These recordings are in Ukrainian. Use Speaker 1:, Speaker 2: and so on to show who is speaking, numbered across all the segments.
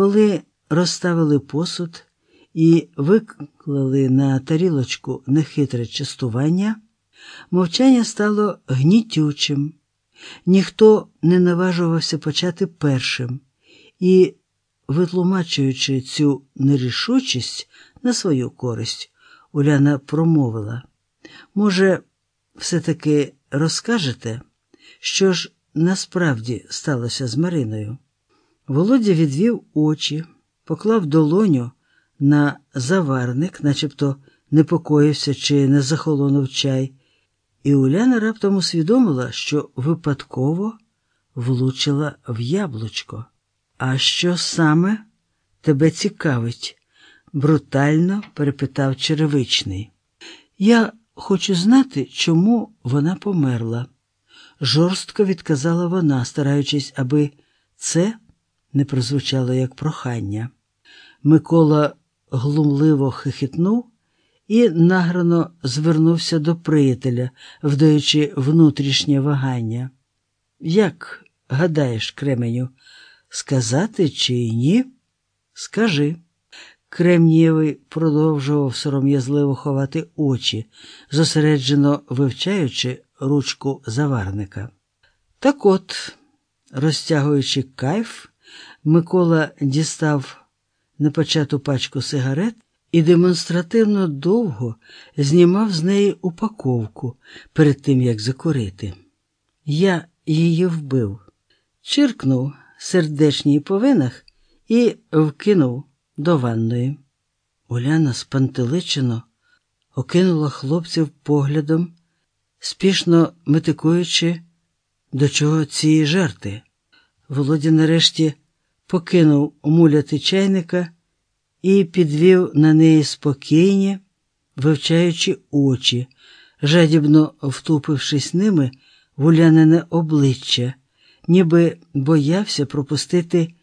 Speaker 1: Коли розставили посуд і виклали на тарілочку нехитре частування, мовчання стало гнітючим. Ніхто не наважувався почати першим і, витлумачуючи цю нерішучість на свою користь, Уляна промовила: може, все-таки розкажете, що ж насправді сталося з Мариною? Володя відвів очі, поклав долоню на заварник, начебто непокоївся чи не захолонув чай, і Уляна раптом усвідомила, що випадково влучила в яблучко. А що саме тебе цікавить? брутально перепитав черевичний. Я хочу знати, чому вона померла, жорстко відказала вона, стараючись, аби це не прозвучало як прохання. Микола глумливо хихітнув і награно звернувся до приятеля, вдаючи внутрішнє вагання. Як гадаєш, Кременю, сказати чи ні? Скажи. Кремнієвий продовжував сором'язливо ховати очі, зосереджено вивчаючи ручку заварника. Так от, розтягуючи кайф, Микола дістав непочату пачку сигарет і демонстративно довго знімав з неї упаковку перед тим, як закурити. Я її вбив, чиркнув сердечній повинах і вкинув до ванної. Уляна спантеличено окинула хлопців поглядом, спішно метикуючи, до чого ці жарти. Володя нарешті покинув муляти чайника і підвів на неї спокійні, вивчаючи очі, жадібно втупившись ними в улянине обличчя, ніби боявся пропустити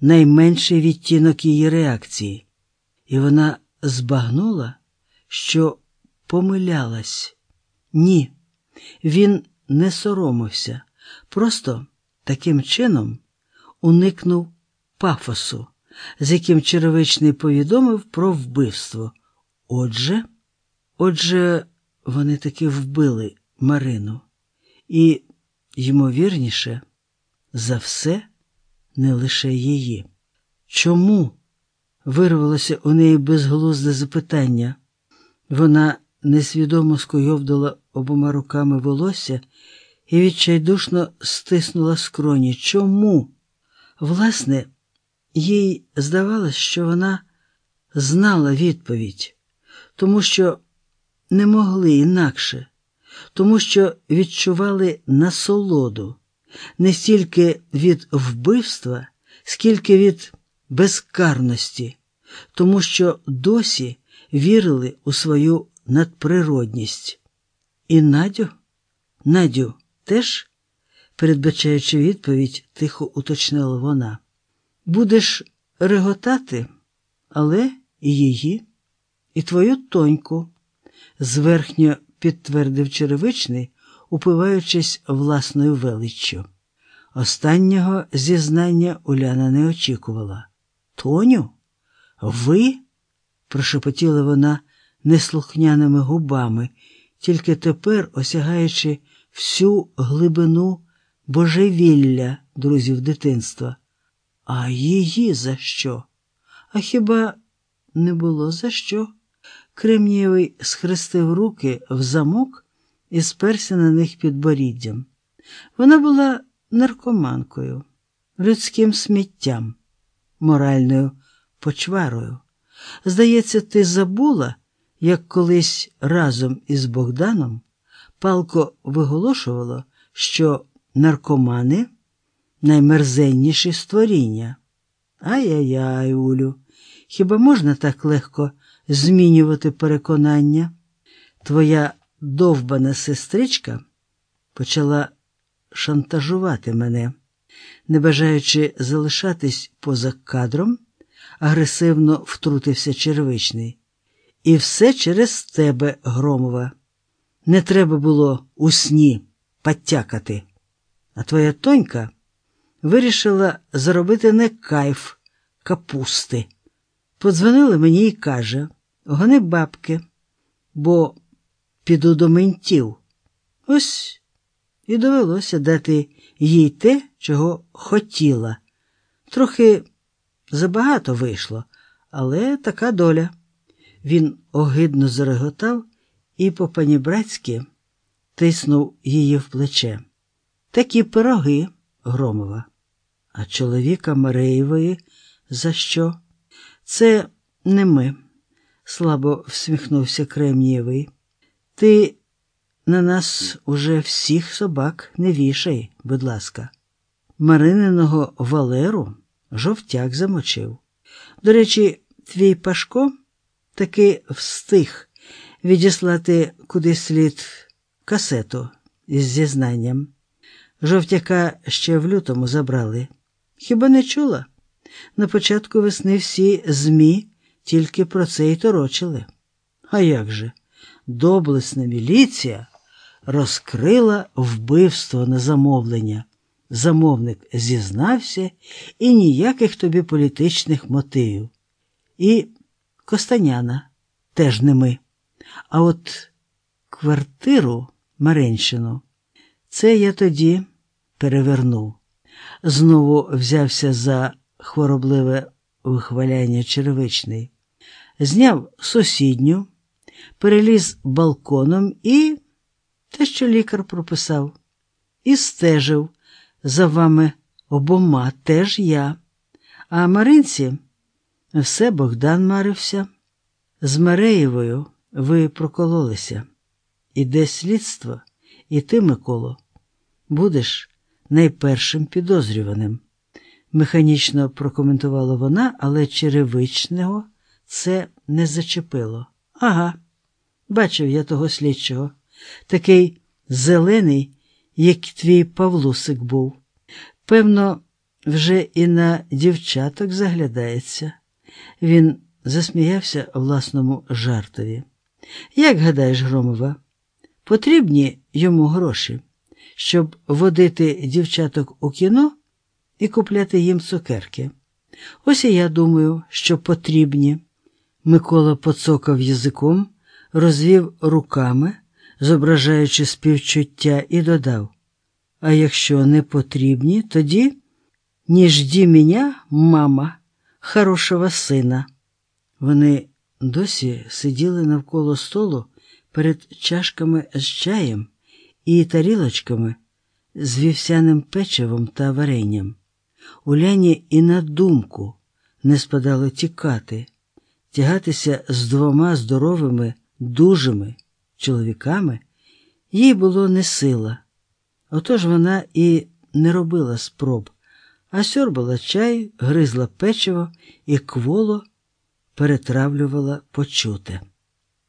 Speaker 1: найменший відтінок її реакції, і вона збагнула, що помилялась. Ні, він не соромився, просто таким чином уникнув пафосу, з яким черевичний повідомив про вбивство. Отже, отже, вони таки вбили Марину, і, ймовірніше, за все не лише її. Чому? вирвалося у неї безглузде запитання. Вона несвідомо скуйовдала обома руками волосся і відчайдушно стиснула скроні. Чому? Власне, їй здавалось, що вона знала відповідь, тому що не могли інакше, тому що відчували насолоду не стільки від вбивства, скільки від безкарності, тому що досі вірили у свою надприродність. І Надю, Надю теж, передбачаючи відповідь, тихо уточнила вона. Будеш реготати, але і її, і твою тоньку, зверхньо підтвердив черевичний, упиваючись власною величчю. Останнього зізнання Уляна не очікувала. Тоню, ви? прошепотіла вона неслухняними губами, тільки тепер осягаючи всю глибину божевілля друзів дитинства. А її за що? А хіба не було за що? Кремнієвий схрестив руки в замок і сперся на них підборіддям. Вона була наркоманкою, людським сміттям, моральною почварою. Здається, ти забула, як колись разом із Богданом палко виголошувало, що наркомани наймерзенніші створіння. Ай-яй-яй, Улю, хіба можна так легко змінювати переконання? Твоя довбана сестричка почала шантажувати мене, не бажаючи залишатись поза кадром, агресивно втрутився червичний. І все через тебе, Громова. Не треба було у сні потякати. А твоя тонька вирішила заробити не кайф капусти. Подзвонили мені і каже, гони бабки, бо піду до ментів. Ось і довелося дати їй те, чого хотіла. Трохи забагато вийшло, але така доля. Він огидно зареготав і по панібратськи тиснув її в плече. Такі пироги, Громова. А чоловіка Мареєвої за що? Це не ми, слабо всміхнувся Кремнієвий. Ти на нас уже всіх собак не вішай, будь ласка. Марининого Валеру жовтяк замочив. До речі, твій Пашко таки встиг відіслати куди слід касету із зізнанням. Жовтяка ще в лютому забрали. Хіба не чула? На початку весни всі ЗМІ тільки про це й торочили. А як же? Доблесна міліція розкрила вбивство на замовлення. Замовник зізнався і ніяких тобі політичних мотивів. І Костаняна теж не ми. А от квартиру Маренщину, це я тоді перевернув. Знову взявся за хворобливе вихваляння черевичний, зняв сусідню, переліз балконом і те, що лікар прописав, і стежив за вами обома теж я. А Маринці все Богдан марився. З Мареєвою ви прокололися. Іде слідство, і ти, Миколо, будеш найпершим підозрюваним. Механічно прокоментувала вона, але черевичного це не зачепило. Ага, бачив я того слідчого, такий зелений, як твій Павлусик був. Певно, вже і на дівчаток заглядається. Він засміявся власному жартові. Як гадаєш, Громова, потрібні йому гроші, щоб водити дівчаток у кіно і купляти їм цукерки? Ось і я думаю, що потрібні. Микола поцокав язиком, розвів руками, зображаючи співчуття, і додав: А якщо не потрібні, тоді не жді мене, мама, хорошого сина. Вони досі сиділи навколо столу перед чашками з чаєм і тарілочками з вівсяним печивом та варенням. Уляні і на думку не спадало тікати, тягатися з двома здоровими, дужими чоловіками їй було не сила. Отож вона і не робила спроб, а сьорбала чай, гризла печиво і кволо перетравлювала почуте.